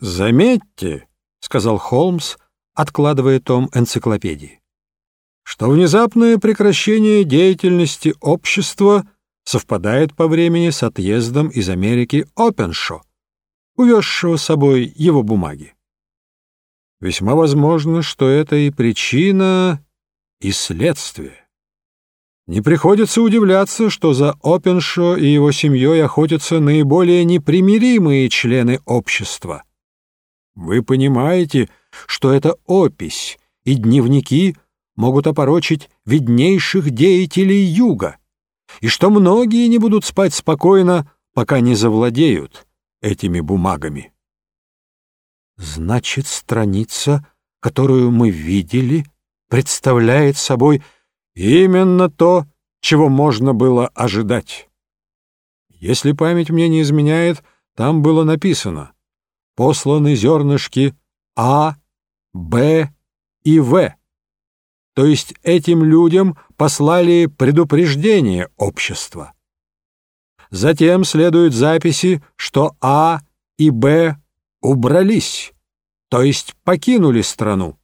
«Заметьте», — сказал Холмс, откладывая том энциклопедии, что внезапное прекращение деятельности общества совпадает по времени с отъездом из Америки Опеншо, увезшего с собой его бумаги. Весьма возможно, что это и причина, и следствие. Не приходится удивляться, что за Опеншо и его семьей охотятся наиболее непримиримые члены общества. Вы понимаете, что эта опись и дневники могут опорочить виднейших деятелей Юга, и что многие не будут спать спокойно, пока не завладеют этими бумагами. Значит, страница, которую мы видели, представляет собой именно то, чего можно было ожидать. Если память мне не изменяет, там было написано «Посланы зернышки А, Б и В». То есть этим людям послали предупреждение общества. Затем следуют записи, что А и Б убрались, то есть покинули страну.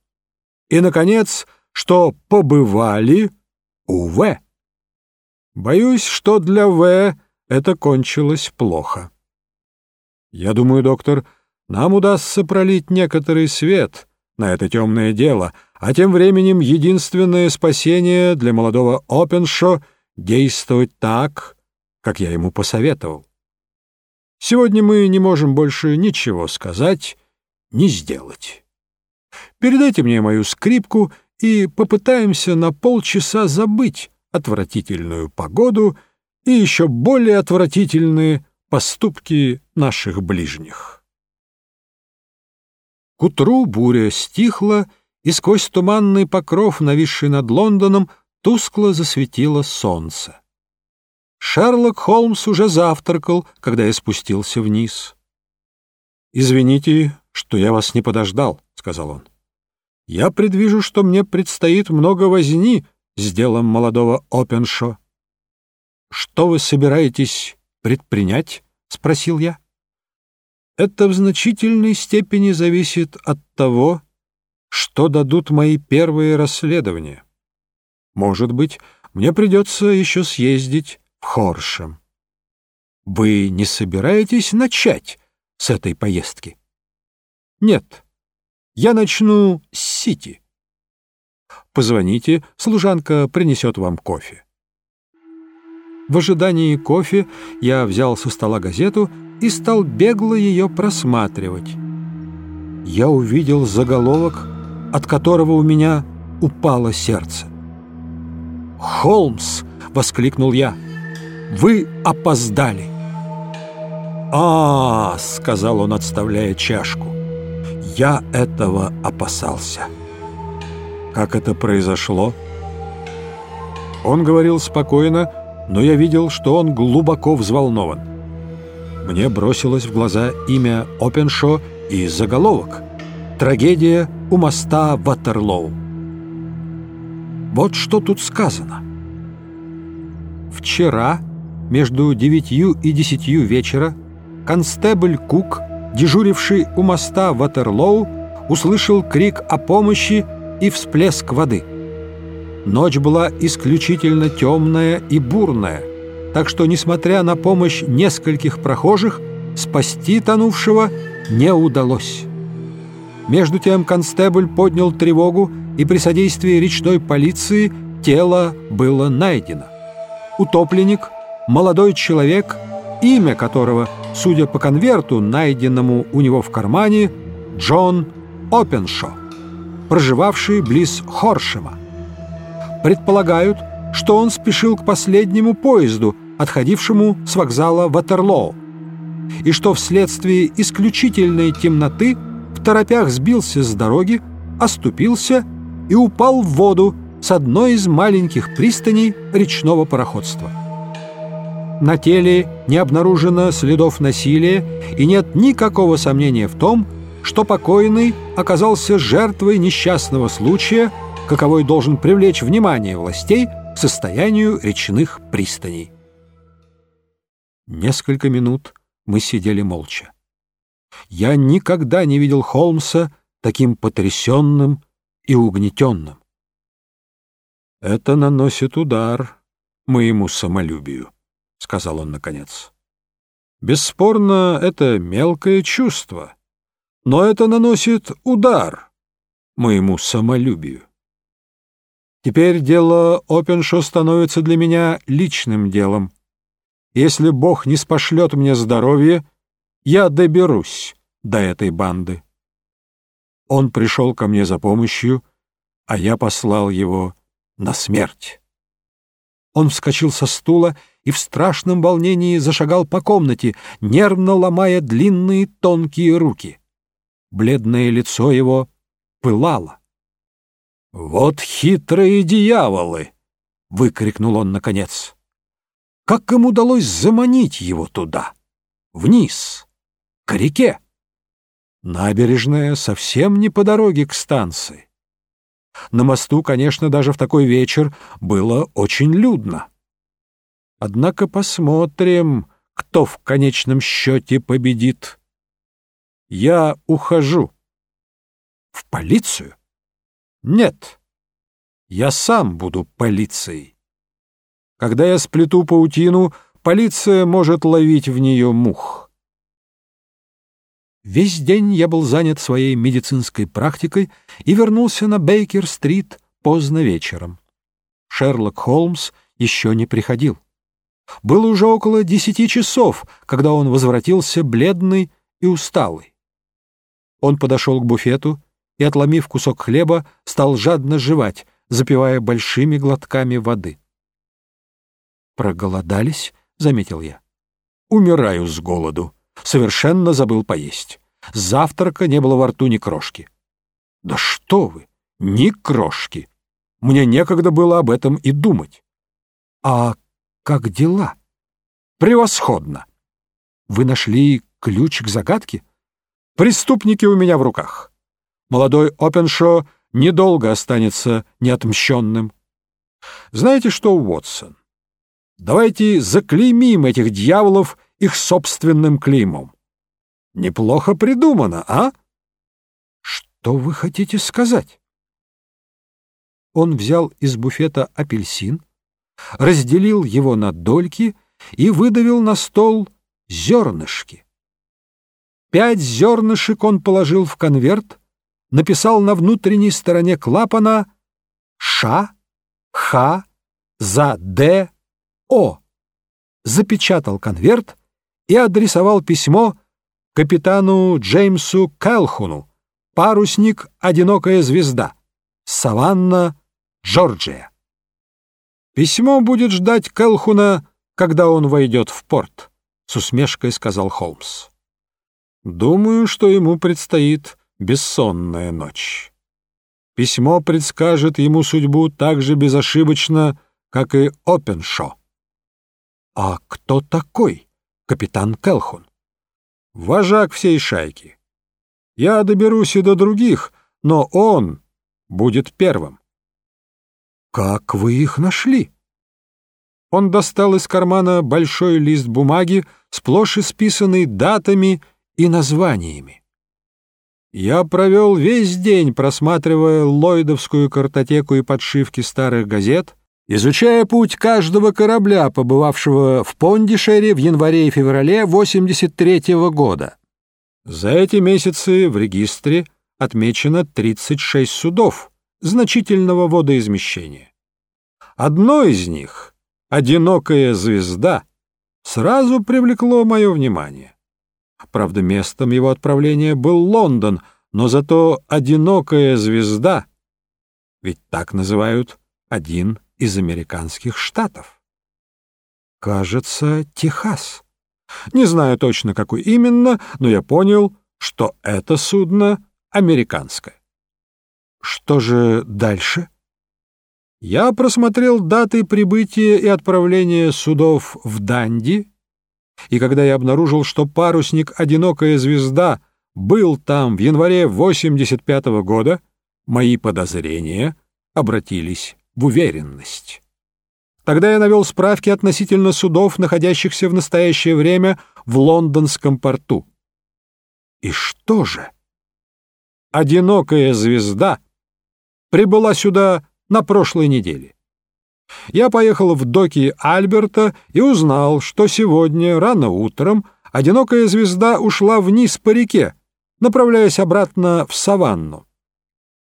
И, наконец, что побывали у В. Боюсь, что для В это кончилось плохо. Я думаю, доктор, нам удастся пролить некоторый свет на это темное дело, а тем временем единственное спасение для молодого Опеншо — действовать так, как я ему посоветовал. Сегодня мы не можем больше ничего сказать, не сделать. Передайте мне мою скрипку и попытаемся на полчаса забыть отвратительную погоду и еще более отвратительные поступки наших ближних. К утру буря стихла, и сквозь туманный покров, нависший над Лондоном, тускло засветило солнце. Шерлок Холмс уже завтракал, когда я спустился вниз. «Извините, что я вас не подождал», — сказал он. «Я предвижу, что мне предстоит много возни с делом молодого Опеншо». «Что вы собираетесь предпринять?» — спросил я. «Это в значительной степени зависит от того, что дадут мои первые расследования. Может быть, мне придется еще съездить Хоршем. Вы не собираетесь начать с этой поездки? Нет. Я начну с Сити. Позвоните, служанка принесет вам кофе. В ожидании кофе я взял со стола газету и стал бегло ее просматривать. Я увидел заголовок, от которого у меня упало сердце. «Холмс!» — воскликнул я. Вы опоздали. А, сказал он, отставляя чашку. Я этого опасался. Как это произошло? Он говорил спокойно, но я видел, что он глубоко взволнован. Мне бросилось в глаза имя Опеншо и заголовок «Трагедия у моста Ватерлоу». Вот что тут сказано. Вчера между девятью и десятью вечера констебль Кук, дежуривший у моста Ватерлоу, услышал крик о помощи и всплеск воды. Ночь была исключительно темная и бурная, так что, несмотря на помощь нескольких прохожих, спасти тонувшего не удалось. Между тем констебль поднял тревогу, и при содействии речной полиции тело было найдено. Утопленник – молодой человек, имя которого, судя по конверту, найденному у него в кармане, Джон Опеншо, проживавший близ Хоршема. Предполагают, что он спешил к последнему поезду, отходившему с вокзала Ватерлоу, и что вследствие исключительной темноты в торопях сбился с дороги, оступился и упал в воду с одной из маленьких пристаней речного пароходства. На теле не обнаружено следов насилия и нет никакого сомнения в том, что покойный оказался жертвой несчастного случая, каковой должен привлечь внимание властей к состоянию речных пристаней. Несколько минут мы сидели молча. Я никогда не видел Холмса таким потрясенным и угнетенным. «Это наносит удар моему самолюбию», — сказал он наконец. «Бесспорно, это мелкое чувство, но это наносит удар моему самолюбию. Теперь дело Опеншо становится для меня личным делом. Если Бог не спошлет мне здоровье, я доберусь до этой банды. Он пришел ко мне за помощью, а я послал его на смерть. Он вскочил со стула и в страшном волнении зашагал по комнате, нервно ломая длинные тонкие руки. Бледное лицо его пылало. «Вот хитрые дьяволы!» — выкрикнул он наконец. «Как им удалось заманить его туда, вниз, к реке?» Набережная совсем не по дороге к станции. На мосту, конечно, даже в такой вечер было очень людно. Однако посмотрим, кто в конечном счете победит. Я ухожу. В полицию? Нет. Я сам буду полицией. Когда я сплету паутину, полиция может ловить в нее мух. Весь день я был занят своей медицинской практикой и вернулся на Бейкер-стрит поздно вечером. Шерлок Холмс еще не приходил. Было уже около десяти часов, когда он возвратился бледный и усталый. Он подошел к буфету и, отломив кусок хлеба, стал жадно жевать, запивая большими глотками воды. «Проголодались?» — заметил я. «Умираю с голоду», Совершенно забыл поесть. Завтрака не было во рту ни крошки. Да что вы, ни крошки! Мне некогда было об этом и думать. А как дела? Превосходно! Вы нашли ключ к загадке? Преступники у меня в руках. Молодой Опеншо недолго останется неотмщенным. Знаете что, Уотсон? Давайте заклеймим этих дьяволов их собственным клеймом. Неплохо придумано, а? Что вы хотите сказать? Он взял из буфета апельсин, разделил его на дольки и выдавил на стол зернышки. Пять зернышек он положил в конверт, написал на внутренней стороне клапана «Ш», «Х», «За», «Д», «О», запечатал конверт и адресовал письмо капитану Джеймсу Кэлхуну, парусник «Одинокая звезда», Саванна, Джорджия. «Письмо будет ждать Кэлхуна, когда он войдет в порт», — с усмешкой сказал Холмс. «Думаю, что ему предстоит бессонная ночь. Письмо предскажет ему судьбу так же безошибочно, как и Опеншо». «А кто такой?» капитан Келхун. Вожак всей шайки. Я доберусь и до других, но он будет первым. Как вы их нашли? Он достал из кармана большой лист бумаги, сплошь исписанный датами и названиями. Я провел весь день, просматривая ллойдовскую картотеку и подшивки старых газет, изучая путь каждого корабля, побывавшего в Пондишере в январе и феврале 83 -го года. За эти месяцы в регистре отмечено 36 судов значительного водоизмещения. Одно из них, «Одинокая звезда», сразу привлекло мое внимание. Правда, местом его отправления был Лондон, но зато «Одинокая звезда» ведь так называют один из американских штатов. Кажется, Техас. Не знаю точно, какой именно, но я понял, что это судно американское. Что же дальше? Я просмотрел даты прибытия и отправления судов в Данди, и когда я обнаружил, что парусник «Одинокая звезда» был там в январе 85 -го года, мои подозрения обратились в уверенность. Тогда я навел справки относительно судов, находящихся в настоящее время в лондонском порту. И что же? Одинокая звезда прибыла сюда на прошлой неделе. Я поехал в доки Альберта и узнал, что сегодня, рано утром, одинокая звезда ушла вниз по реке, направляясь обратно в саванну.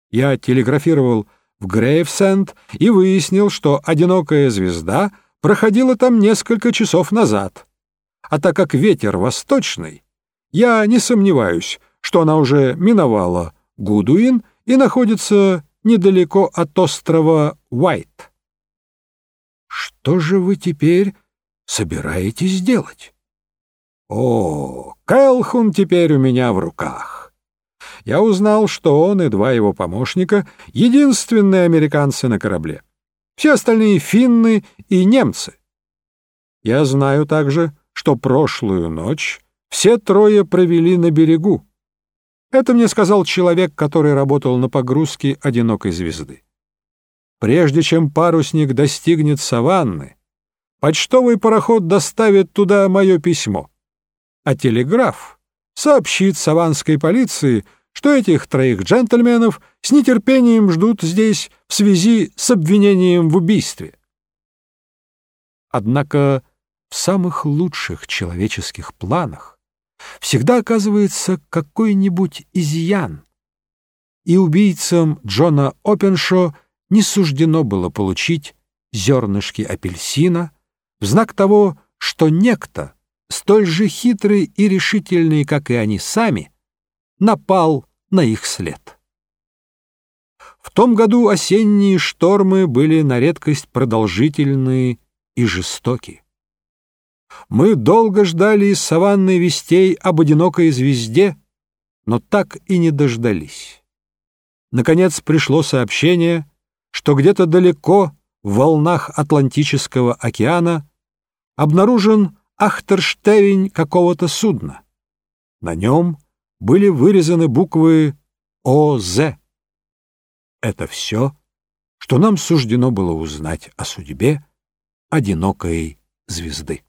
Я телеграфировал в Грейвсенд и выяснил, что одинокая звезда проходила там несколько часов назад. А так как ветер восточный, я не сомневаюсь, что она уже миновала Гудуин и находится недалеко от острова Уайт. Что же вы теперь собираетесь делать? О, Кэлхун теперь у меня в руках. Я узнал, что он и два его помощника — единственные американцы на корабле. Все остальные — финны и немцы. Я знаю также, что прошлую ночь все трое провели на берегу. Это мне сказал человек, который работал на погрузке одинокой звезды. Прежде чем парусник достигнет саванны, почтовый пароход доставит туда мое письмо, а телеграф сообщит саванской полиции, что этих троих джентльменов с нетерпением ждут здесь в связи с обвинением в убийстве. Однако в самых лучших человеческих планах всегда оказывается какой-нибудь изъян, и убийцам Джона Опеншо не суждено было получить зернышки апельсина в знак того, что некто, столь же хитрый и решительный, как и они сами, напал на их след. В том году осенние штормы были на редкость продолжительные и жестокие. Мы долго ждали из саванны вестей об одинокой звезде, но так и не дождались. Наконец пришло сообщение, что где-то далеко в волнах Атлантического океана обнаружен ахтерштевень какого-то судна. На нем были вырезаны буквы ОЗ. Это все, что нам суждено было узнать о судьбе одинокой звезды.